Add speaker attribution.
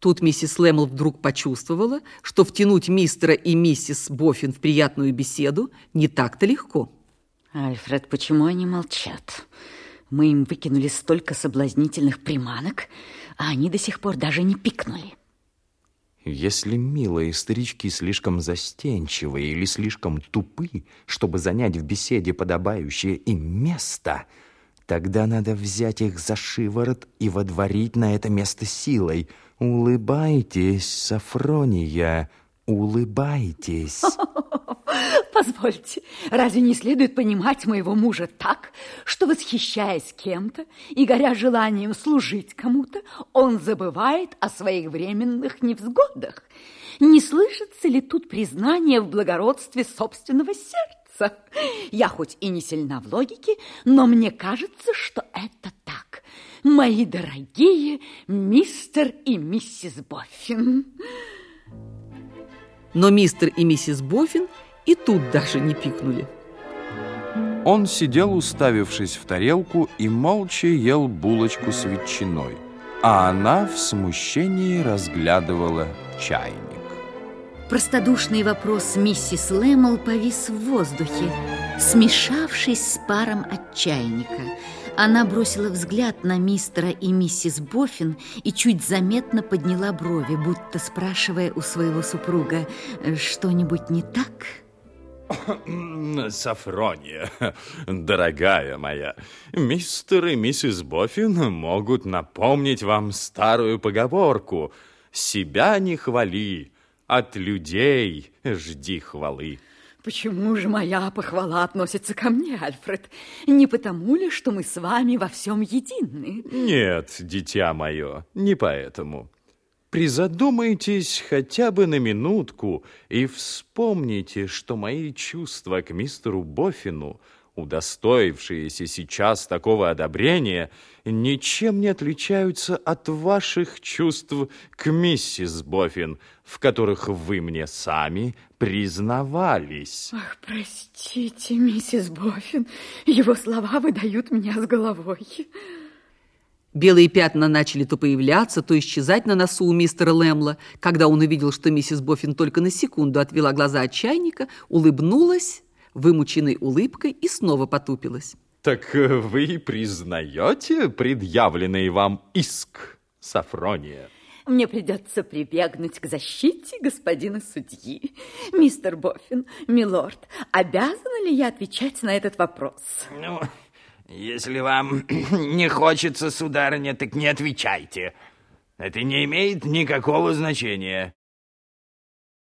Speaker 1: Тут миссис Лэмл вдруг почувствовала, что втянуть мистера и миссис Боффин в приятную беседу не так-то легко.
Speaker 2: Альфред, почему они молчат? Мы им выкинули столько соблазнительных приманок, а они до сих пор даже не пикнули.
Speaker 3: Если милые старички слишком застенчивые или слишком тупы, чтобы занять в беседе подобающее им место, тогда надо взять их за шиворот и водворить на это место силой – Улыбайтесь, Сафрония, улыбайтесь.
Speaker 2: Позвольте, разве не следует понимать моего мужа так, что, восхищаясь кем-то и горя желанием служить кому-то, он забывает о своих временных невзгодах? Не слышится ли тут признание в благородстве собственного сердца? Я хоть и не сильна в логике, но мне кажется, что это так мои дорогие мистер и миссис Боффин.
Speaker 1: Но мистер и миссис Боффин и тут даже не пикнули.
Speaker 3: Он сидел, уставившись в тарелку, и молча ел булочку с ветчиной, а она в смущении разглядывала чайник.
Speaker 2: Простодушный вопрос миссис Лэмл повис в воздухе, смешавшись с паром от чайника – она бросила взгляд на мистера и миссис Боффин и чуть заметно подняла брови, будто спрашивая у своего супруга, что-нибудь не так?
Speaker 3: Сафрония, дорогая моя, мистер и миссис Боффин могут напомнить вам старую поговорку «Себя не хвали, от людей жди хвалы».
Speaker 2: Почему же моя похвала относится ко мне, Альфред? Не потому ли, что мы с вами во всем едины?
Speaker 3: Нет, дитя мое, не поэтому. Призадумайтесь хотя бы на минутку и вспомните, что мои чувства к мистеру Боффину – удостоившиеся сейчас такого одобрения, ничем не отличаются от ваших чувств к миссис Боффин, в которых вы мне сами признавались.
Speaker 2: Ах, простите, миссис Боффин, его слова выдают меня с головой.
Speaker 1: Белые пятна начали то появляться, то исчезать на носу у мистера Лэмла. Когда он увидел, что миссис Боффин только на секунду отвела глаза от чайника, улыбнулась вымученной улыбкой и снова потупилась.
Speaker 3: Так э, вы признаете предъявленный вам иск, Сафрония?
Speaker 2: Мне придется прибегнуть к защите господина судьи. Мистер Боффин, милорд, обязана ли я отвечать на этот вопрос?
Speaker 4: Ну, если вам не хочется, сударыня, так не отвечайте. Это не имеет никакого значения.